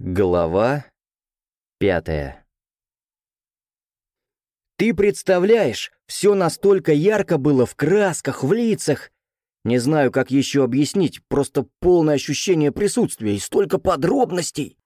Глава пятая «Ты представляешь, все настолько ярко было в красках, в лицах. Не знаю, как еще объяснить, просто полное ощущение присутствия и столько подробностей».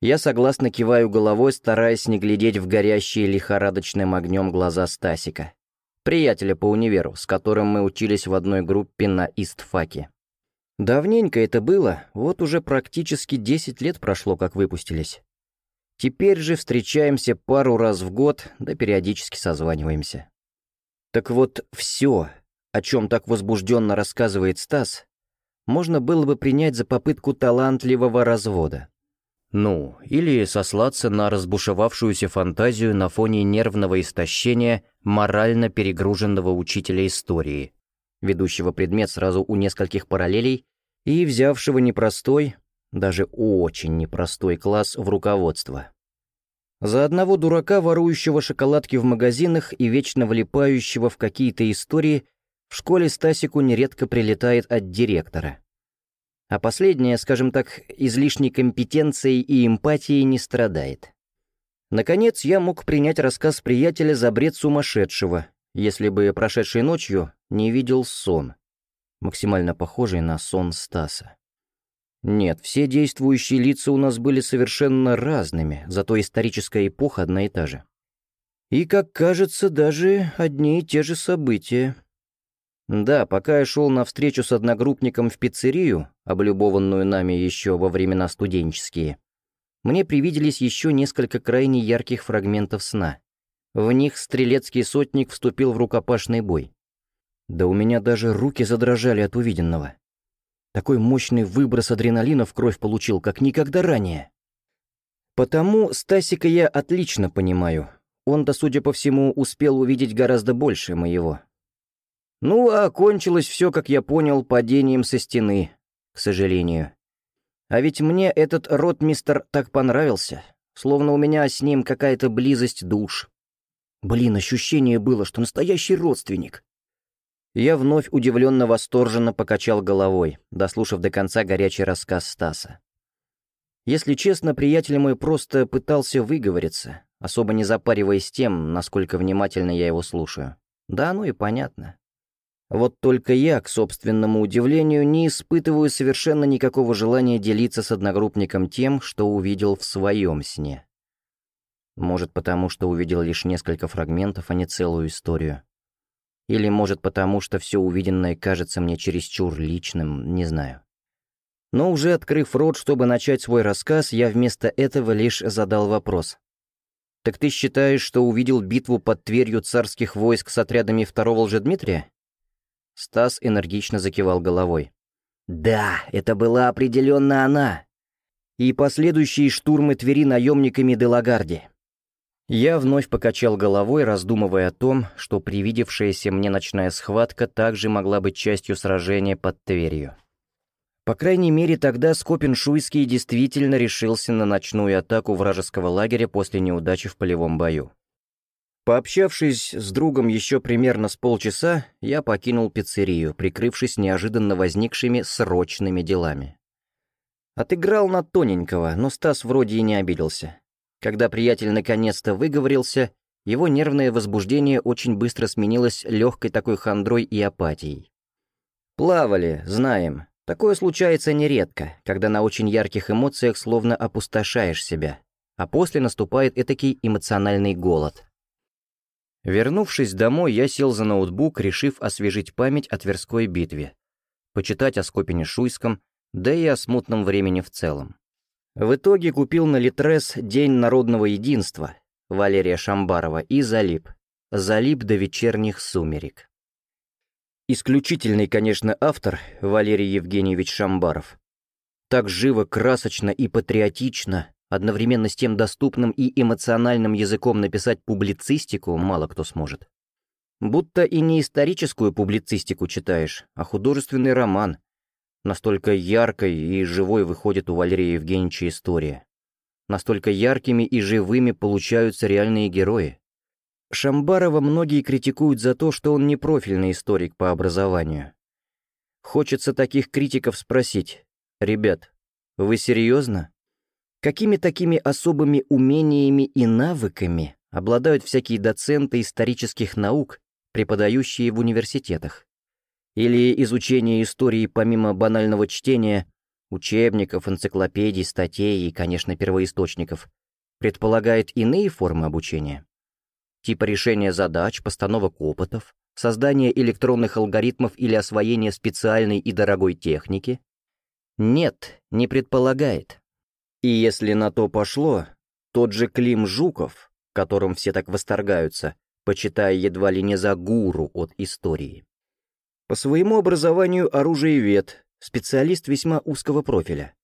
Я согласно киваю головой, стараясь не глядеть в горящие лихорадочным огнем глаза Стасика, приятеля по универу, с которым мы учились в одной группе на Истфаке. Давненько это было, вот уже практически 10 лет прошло, как выпустились. Теперь же встречаемся пару раз в год, да периодически созваниваемся. Так вот, все, о чем так возбужденно рассказывает Стас, можно было бы принять за попытку талантливого развода. Ну, или сослаться на разбушевавшуюся фантазию на фоне нервного истощения морально перегруженного учителя истории, ведущего предмет сразу у нескольких параллелей и взявшего непростой, даже очень непростой класс в руководство. За одного дурака, ворующего шоколадки в магазинах и вечно влипающего в какие-то истории, в школе Стасику нередко прилетает от директора. А последняя, скажем так, излишней компетенцией и эмпатией не страдает. Наконец, я мог принять рассказ приятеля за бред сумасшедшего, если бы прошедшей ночью не видел сон, максимально похожий на сон Стаса. Нет, все действующие лица у нас были совершенно разными, зато историческая эпоха одна и та же. И, как кажется, даже одни и те же события. Да, пока я шел на встречу с одногруппником в пиццерию, облюбованную нами еще во времена студенческие, мне привиделись еще несколько крайне ярких фрагментов сна. В них стрелецкий сотник вступил в рукопашный бой. Да у меня даже руки задрожали от увиденного. Такой мощный выброс адреналина в кровь получил, как никогда ранее. Потому Стасика я отлично понимаю. Он-то, судя по всему, успел увидеть гораздо больше моего. Ну, а кончилось все, как я понял, падением со стены, к сожалению. А ведь мне этот ротмистер так понравился, словно у меня с ним какая-то близость душ. Блин, ощущение было, что настоящий родственник. Я вновь удивленно восторженно покачал головой, дослушав до конца горячий рассказ Стаса. Если честно, приятель мой просто пытался выговориться, особо не запариваясь тем, насколько внимательно я его слушаю. Да, ну и понятно. Вот только я, к собственному удивлению, не испытываю совершенно никакого желания делиться с одногруппником тем, что увидел в своем сне. Может, потому что увидел лишь несколько фрагментов, а не целую историю. Или, может, потому что все увиденное кажется мне чересчур личным, не знаю. Но уже открыв рот, чтобы начать свой рассказ, я вместо этого лишь задал вопрос. «Так ты считаешь, что увидел битву под Тверью царских войск с отрядами второго Лжедмитрия?» Стас энергично закивал головой. «Да, это была определенно она!» «И последующие штурмы Твери наемниками Делагарди. Я вновь покачал головой, раздумывая о том, что привидевшаяся мне ночная схватка также могла быть частью сражения под Тверью. По крайней мере, тогда Скопин-Шуйский действительно решился на ночную атаку вражеского лагеря после неудачи в полевом бою. Пообщавшись с другом еще примерно с полчаса, я покинул пиццерию, прикрывшись неожиданно возникшими срочными делами. Отыграл на тоненького, но Стас вроде и не обиделся. Когда приятель наконец-то выговорился, его нервное возбуждение очень быстро сменилось легкой такой хандрой и апатией. Плавали, знаем. Такое случается нередко, когда на очень ярких эмоциях словно опустошаешь себя, а после наступает этакий эмоциональный голод. Вернувшись домой, я сел за ноутбук, решив освежить память о Тверской битве, почитать о Скопине-Шуйском, да и о смутном времени в целом. В итоге купил на Литрес «День народного единства» Валерия Шамбарова и залип. Залип до вечерних сумерек. Исключительный, конечно, автор Валерий Евгеньевич Шамбаров. Так живо, красочно и патриотично, одновременно с тем доступным и эмоциональным языком написать публицистику мало кто сможет. Будто и не историческую публицистику читаешь, а художественный роман, Настолько яркой и живой выходит у Валерия Евгеньевича история. Настолько яркими и живыми получаются реальные герои. Шамбарова многие критикуют за то, что он не профильный историк по образованию. Хочется таких критиков спросить. «Ребят, вы серьезно?» Какими такими особыми умениями и навыками обладают всякие доценты исторических наук, преподающие в университетах? Или изучение истории помимо банального чтения учебников, энциклопедий, статей и, конечно, первоисточников, предполагает иные формы обучения? Типа решения задач, постановок опытов, создания электронных алгоритмов или освоения специальной и дорогой техники? Нет, не предполагает. И если на то пошло, тот же Клим Жуков, которым все так восторгаются, почитая едва ли не за гуру от истории. По своему образованию оружиевед, специалист весьма узкого профиля.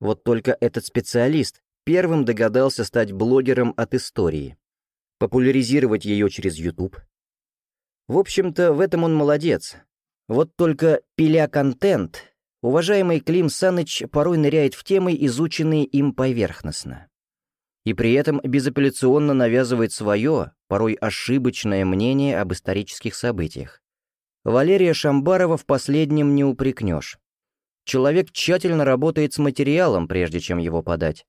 Вот только этот специалист первым догадался стать блогером от истории, популяризировать ее через YouTube. В общем-то, в этом он молодец. Вот только пиля контент, уважаемый Клим Саныч порой ныряет в темы, изученные им поверхностно. И при этом безапелляционно навязывает свое, порой ошибочное мнение об исторических событиях. Валерия Шамбарова в последнем не упрекнешь. Человек тщательно работает с материалом, прежде чем его подать.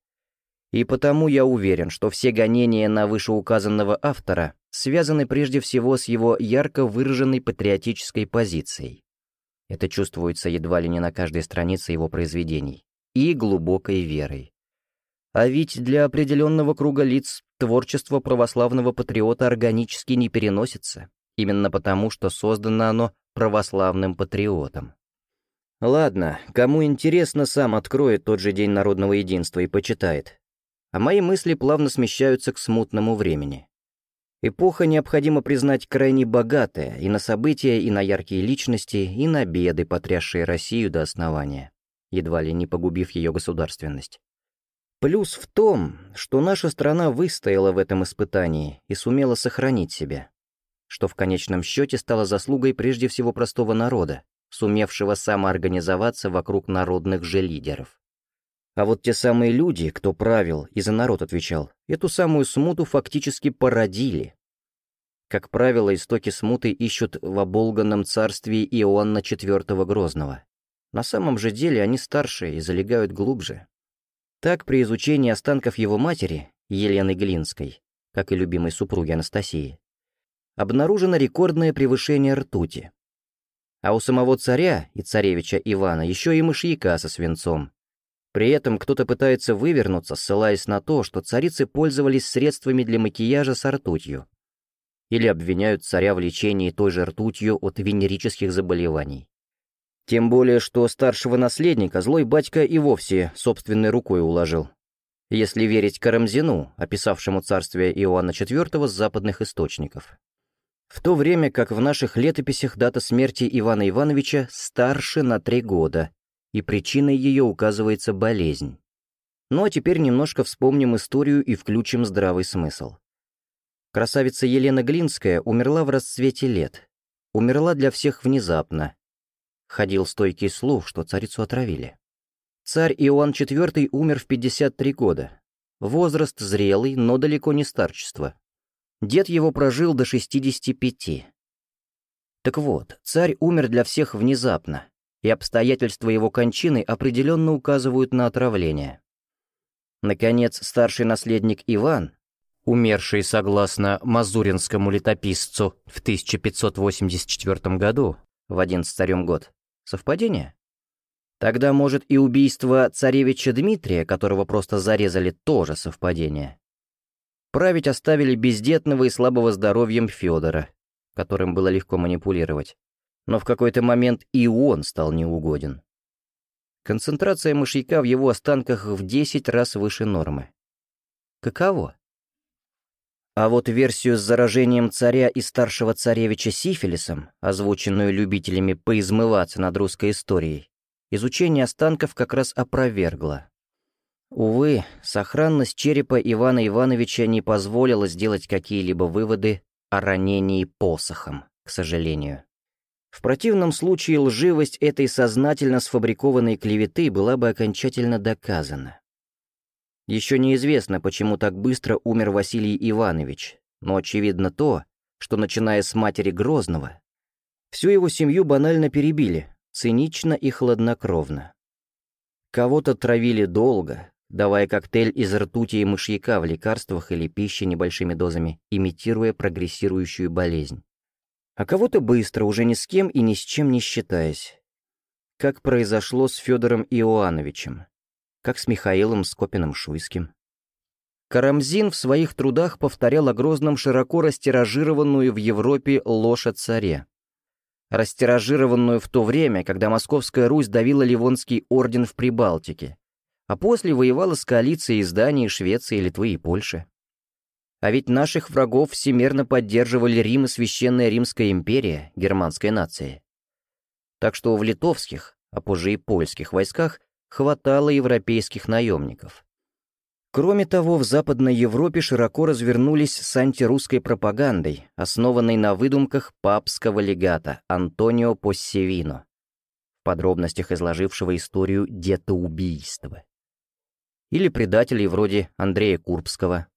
И потому я уверен, что все гонения на вышеуказанного автора связаны прежде всего с его ярко выраженной патриотической позицией. Это чувствуется едва ли не на каждой странице его произведений. И глубокой верой. А ведь для определенного круга лиц творчество православного патриота органически не переносится, именно потому, что создано оно православным патриотом. Ладно, кому интересно, сам откроет тот же День народного единства и почитает. А мои мысли плавно смещаются к смутному времени. Эпоха, необходимо признать, крайне богатая и на события, и на яркие личности, и на беды, потрясшие Россию до основания, едва ли не погубив ее государственность. Плюс в том, что наша страна выстояла в этом испытании и сумела сохранить себя, что в конечном счете стало заслугой прежде всего простого народа, сумевшего самоорганизоваться вокруг народных же лидеров. А вот те самые люди, кто правил и за народ отвечал, эту самую смуту фактически породили. Как правило, истоки смуты ищут в оболганном царстве Иоанна IV Грозного. На самом же деле они старше и залегают глубже. Так, при изучении останков его матери, Елены Глинской, как и любимой супруги Анастасии, обнаружено рекордное превышение ртути. А у самого царя и царевича Ивана еще и мышьяка со свинцом, при этом кто-то пытается вывернуться, ссылаясь на то, что царицы пользовались средствами для макияжа с ртутью. Или обвиняют царя в лечении той же ртутью от венерических заболеваний. Тем более, что старшего наследника злой батька и вовсе собственной рукой уложил. Если верить Карамзину, описавшему царствие Иоанна IV с западных источников. В то время как в наших летописях дата смерти Ивана Ивановича старше на три года, и причиной ее указывается болезнь. Ну а теперь немножко вспомним историю и включим здравый смысл. Красавица Елена Глинская умерла в расцвете лет. Умерла для всех внезапно. Ходил стойкий слух, что царицу отравили. Царь Иоанн IV умер в 53 года. Возраст зрелый, но далеко не старчество. Дед его прожил до 65. Так вот, царь умер для всех внезапно, и обстоятельства его кончины определенно указывают на отравление. Наконец, старший наследник Иван, умерший согласно мазуринскому летописцу в 1584 году, в один царем год, совпадение? Тогда, может, и убийство царевича Дмитрия, которого просто зарезали, тоже совпадение. Править оставили бездетного и слабого здоровьем Федора, которым было легко манипулировать но в какой-то момент и он стал неугоден. Концентрация мышьяка в его останках в 10 раз выше нормы. Каково? А вот версию с заражением царя и старшего царевича сифилисом, озвученную любителями поизмываться над русской историей, изучение останков как раз опровергло. Увы, сохранность черепа Ивана Ивановича не позволила сделать какие-либо выводы о ранении посохом, к сожалению. В противном случае лживость этой сознательно сфабрикованной клеветы была бы окончательно доказана. Еще неизвестно, почему так быстро умер Василий Иванович, но очевидно то, что, начиная с матери Грозного, всю его семью банально перебили, цинично и хладнокровно. Кого-то травили долго, давая коктейль из ртути и мышьяка в лекарствах или пище небольшими дозами, имитируя прогрессирующую болезнь. А кого-то быстро, уже ни с кем и ни с чем не считаясь. Как произошло с Федором Иоановичем, как с Михаилом Скопиным-Шуйским. Карамзин в своих трудах повторял о Грозном широко растиражированную в Европе ложь о царе. Растиражированную в то время, когда Московская Русь давила Ливонский орден в Прибалтике, а после воевала с коалицией из Дании, Швеции, Литвы и Польши. А ведь наших врагов всемерно поддерживали Рим и Священная Римская империя, германской нации. Так что в литовских, а позже и польских войсках хватало европейских наемников. Кроме того, в Западной Европе широко развернулись с антирусской пропагандой, основанной на выдумках папского легата Антонио Поссевино, в подробностях изложившего историю детоубийства. Или предателей вроде Андрея Курбского.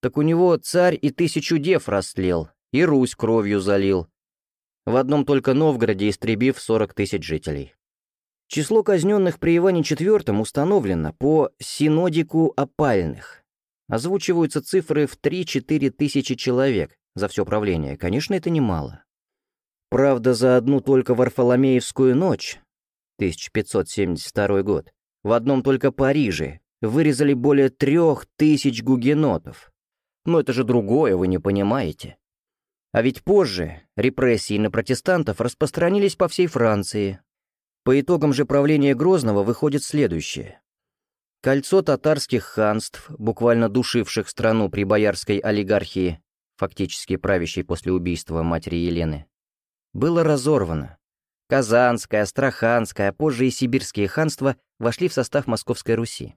Так у него царь и тысячу дев растлел, и Русь кровью залил. В одном только Новгороде истребив 40 тысяч жителей. Число казненных при Иване IV установлено по синодику опальных. Озвучиваются цифры в 3-4 тысячи человек за все правление. Конечно, это немало. Правда, за одну только Варфоломеевскую ночь, 1572 год, в одном только Париже вырезали более трех тысяч гугенотов. Но это же другое, вы не понимаете. А ведь позже репрессии на протестантов распространились по всей Франции, по итогам же правления Грозного выходит следующее. Кольцо татарских ханств, буквально душивших страну при боярской олигархии, фактически правящей после убийства матери Елены, было разорвано. Казанское, Астраханское, а позже и сибирские ханства вошли в состав Московской Руси,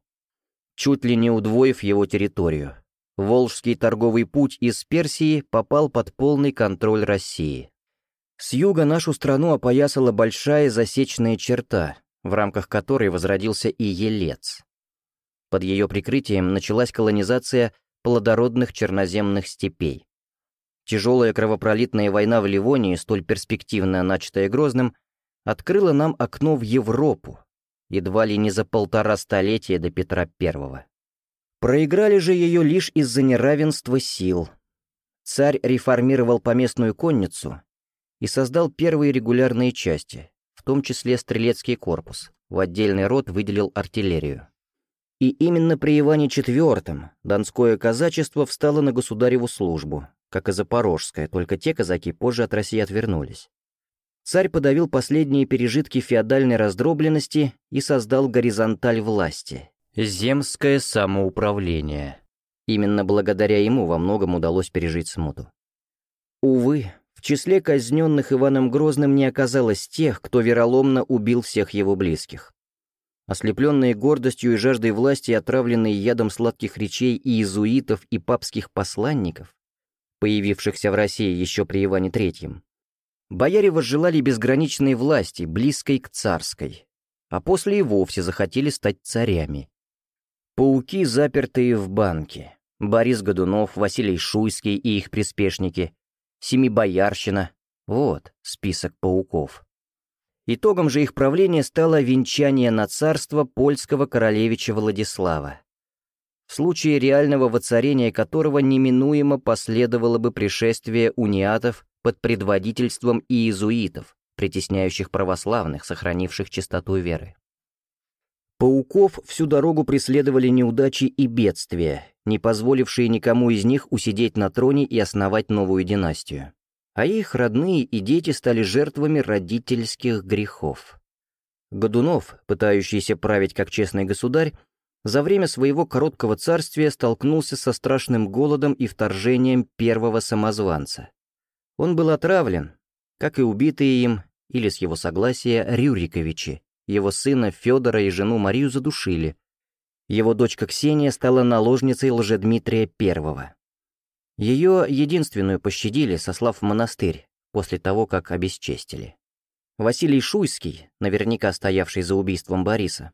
чуть ли не удвоив его территорию. Волжский торговый путь из Персии попал под полный контроль России. С юга нашу страну опоясала большая засечная черта, в рамках которой возродился и Елец. Под ее прикрытием началась колонизация плодородных черноземных степей. Тяжелая кровопролитная война в Ливонии, столь перспективно начатая Грозным, открыла нам окно в Европу, едва ли не за полтора столетия до Петра I. Проиграли же ее лишь из-за неравенства сил. Царь реформировал поместную конницу и создал первые регулярные части, в том числе стрелецкий корпус, в отдельный род выделил артиллерию. И именно при Иване IV донское казачество встало на государеву службу, как и запорожское, только те казаки позже от России отвернулись. Царь подавил последние пережитки феодальной раздробленности и создал горизонталь власти — земское самоуправление. Именно благодаря ему во многом удалось пережить смуту. Увы, в числе казненных Иваном Грозным не оказалось тех, кто вероломно убил всех его близких. Ослепленные гордостью и жаждой власти, отравленные ядом сладких речей и иезуитов, и папских посланников, появившихся в России еще при Иване Третьем, бояре возжелали безграничной власти, близкой к царской, а после и вовсе захотели стать царями. Пауки, запертые в банке, Борис Годунов, Василий Шуйский и их приспешники, Семибоярщина. Вот список пауков. Итогом же их правления стало венчание на царство польского королевича Владислава, случае реального воцарения которого неминуемо последовало бы пришествие униатов под предводительством иезуитов, притесняющих православных, сохранивших чистоту веры. Пауков всю дорогу преследовали неудачи и бедствия, не позволившие никому из них усидеть на троне и основать новую династию. А их родные и дети стали жертвами родительских грехов. Годунов, пытающийся править как честный государь, за время своего короткого царствия столкнулся со страшным голодом и вторжением первого самозванца. Он был отравлен, как и убитые им, или с его согласия, Рюриковичи, его сына Федора и жену Марию задушили, его дочка Ксения стала наложницей Лжедмитрия I. Ее единственную пощадили, сослав в монастырь, после того, как обесчестили. Василий Шуйский, наверняка стоявший за убийством Бориса,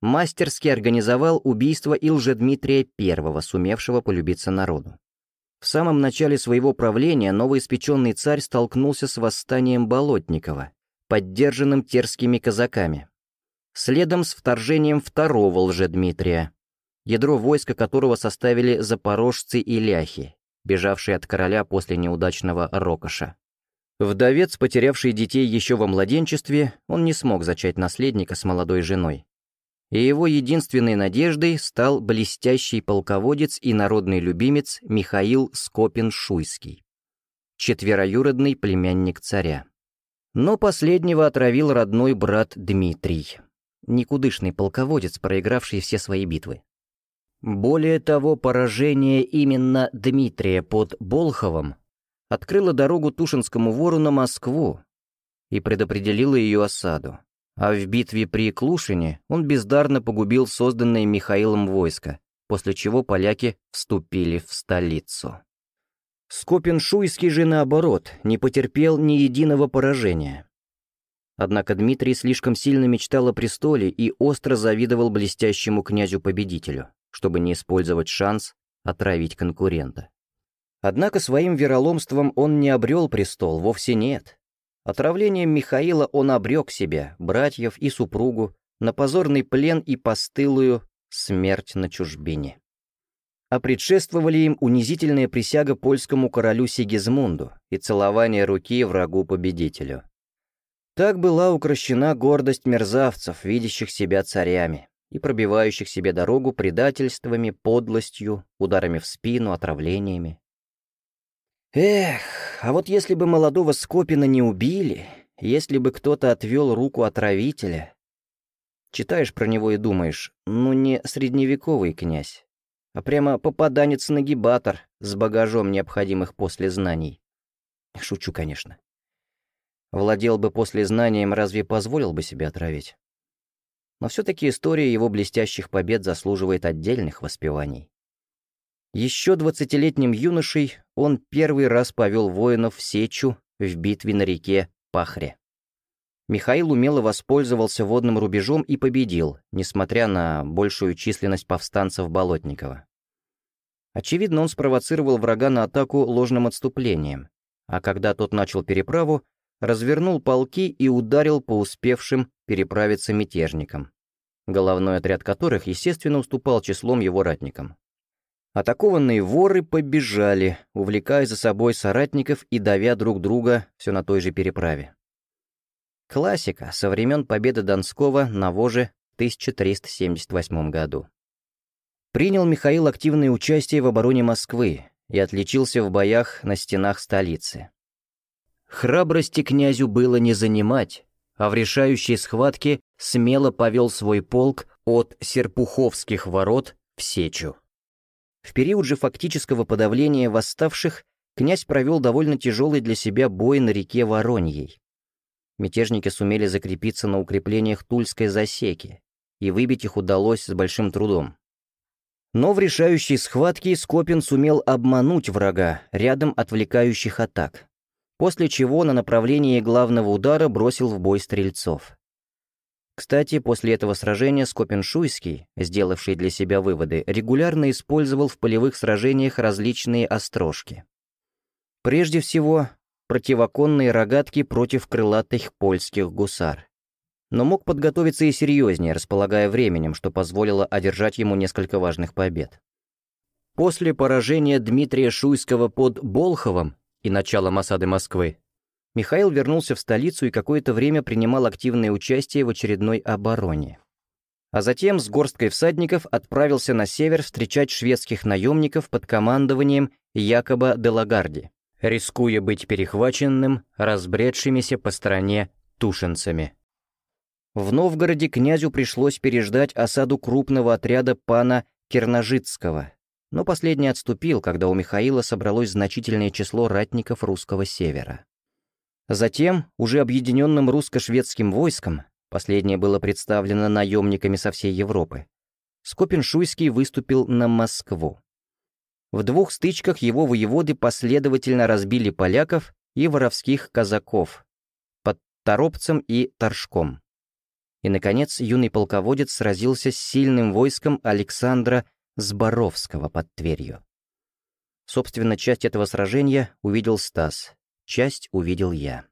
мастерски организовал убийство и Лжедмитрия I, сумевшего полюбиться народу. В самом начале своего правления новоиспеченный царь столкнулся с восстанием Болотникова, поддержанным терскими казаками, следом с вторжением второго лжедмитрия, ядро войска которого составили запорожцы и ляхи, бежавшие от короля после неудачного рокоша. Вдовец, потерявший детей еще во младенчестве, он не смог зачать наследника с молодой женой. И его единственной надеждой стал блестящий полководец и народный любимец Михаил Скопин-Шуйский, четвероюродный племянник царя. Но последнего отравил родной брат Дмитрий, никудышный полководец, проигравший все свои битвы. Более того, поражение именно Дмитрия под Болховом открыла дорогу Тушинскому вору на Москву и предопределила ее осаду. А в битве при Клушине он бездарно погубил созданное Михаилом войско, после чего поляки вступили в столицу. Скопин-Шуйский же, наоборот, не потерпел ни единого поражения. Однако Дмитрий слишком сильно мечтал о престоле и остро завидовал блестящему князю-победителю, чтобы не использовать шанс отравить конкурента. Однако своим вероломством он не обрел престол, вовсе нет. Отравлением Михаила он обрек себя, братьев и супругу, на позорный плен и постылую смерть на чужбине. А предшествовали им унизительная присяга польскому королю Сигизмунду и целование руки врагу-победителю. Так была укращена гордость мерзавцев, видящих себя царями и пробивающих себе дорогу предательствами, подлостью, ударами в спину, отравлениями. Эх, а вот если бы молодого Скопина не убили, если бы кто-то отвел руку отравителя... Читаешь про него и думаешь, ну не средневековый князь, а прямо попаданец-нагибатор с багажом необходимых после знаний. Шучу, конечно. Владел бы после знанием, разве позволил бы себе отравить? Но все-таки история его блестящих побед заслуживает отдельных воспеваний. Еще двадцатилетним юношей он первый раз повел воинов в Сечу в битве на реке Пахре. Михаил умело воспользовался водным рубежом и победил, несмотря на большую численность повстанцев Болотникова. Очевидно, он спровоцировал врага на атаку ложным отступлением, а когда тот начал переправу, развернул полки и ударил по успевшим переправиться мятежникам, головной отряд которых, естественно, уступал числом его ратникам. Атакованные воры побежали, увлекая за собой соратников и давя друг друга все на той же переправе. Классика со времен победы Донского на Воже в 1378 году. Принял Михаил активное участие в обороне Москвы и отличился в боях на стенах столицы. Храбрости князю было не занимать, а в решающей схватке смело повел свой полк от Серпуховских ворот в Сечу. В период же фактического подавления восставших князь провел довольно тяжелый для себя бой на реке Вороньей. Мятежники сумели закрепиться на укреплениях Тульской засеки, и выбить их удалось с большим трудом. Но в решающей схватке Скопин сумел обмануть врага рядом отвлекающих атак, после чего на направлении главного удара бросил в бой стрельцов. Кстати, после этого сражения Скопин-Шуйский, сделавший для себя выводы, регулярно использовал в полевых сражениях различные острожки. Прежде всего, противоконные рогатки против крылатых польских гусар. Но мог подготовиться и серьезнее, располагая временем, что позволило одержать ему несколько важных побед. После поражения Дмитрия Шуйского под Болховом и началом осады Москвы, Михаил вернулся в столицу и какое-то время принимал активное участие в очередной обороне. А затем с горсткой всадников отправился на север встречать шведских наемников под командованием Якоба де Лагарди, рискуя быть перехваченным разбредшимися по стране тушенцами. В Новгороде князю пришлось переждать осаду крупного отряда пана Керножицкого, но последний отступил, когда у Михаила собралось значительное число ратников русского севера. Затем, уже объединенным русско-шведским войском, последнее было представлено наемниками со всей Европы, Скопин-Шуйский выступил на Москву. В двух стычках его воеводы последовательно разбили поляков и воровских казаков под Торопцем и Торжком. И, наконец, юный полководец сразился с сильным войском Александра Зборовского под Тверью. Собственно, часть этого сражения увидел Стас, часть увидел я.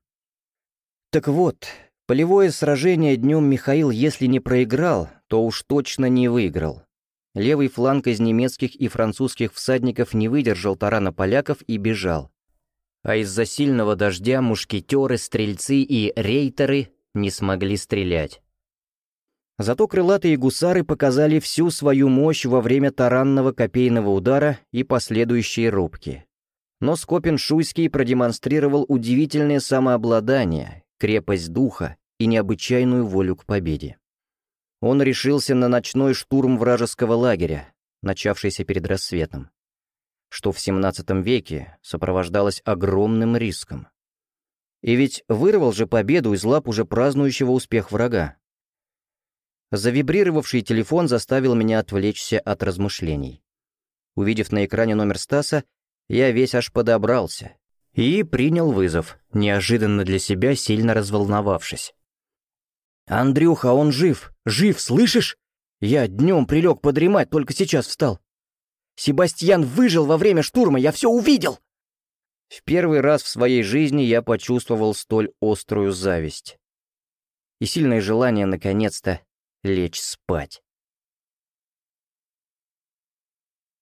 Так вот, полевое сражение днем Михаил, если не проиграл, то уж точно не выиграл. левый фланг из немецких и французских всадников не выдержал тарана поляков и бежал. А из-за сильного дождя мушкетеры, стрельцы и рейтеры не смогли стрелять. Зато крылатые гусары показали всю свою мощь во время таранного копейного удара и последующей рубки. Но Скопин-Шуйский продемонстрировал удивительное самообладание, крепость духа и необычайную волю к победе. Он решился на ночной штурм вражеского лагеря, начавшийся перед рассветом, что в XVII веке сопровождалось огромным риском. И ведь вырвал же победу из лап уже празднующего успех врага. Завибрировавший телефон заставил меня отвлечься от размышлений. Увидев на экране номер Стаса, я весь аж подобрался и принял вызов, неожиданно для себя сильно разволновавшись. «Андрюха, он жив! Жив, слышишь? Я днем прилег подремать, только сейчас встал. Себастьян выжил во время штурма, я все увидел!» В первый раз в своей жизни я почувствовал столь острую зависть и сильное желание наконец-то лечь спать.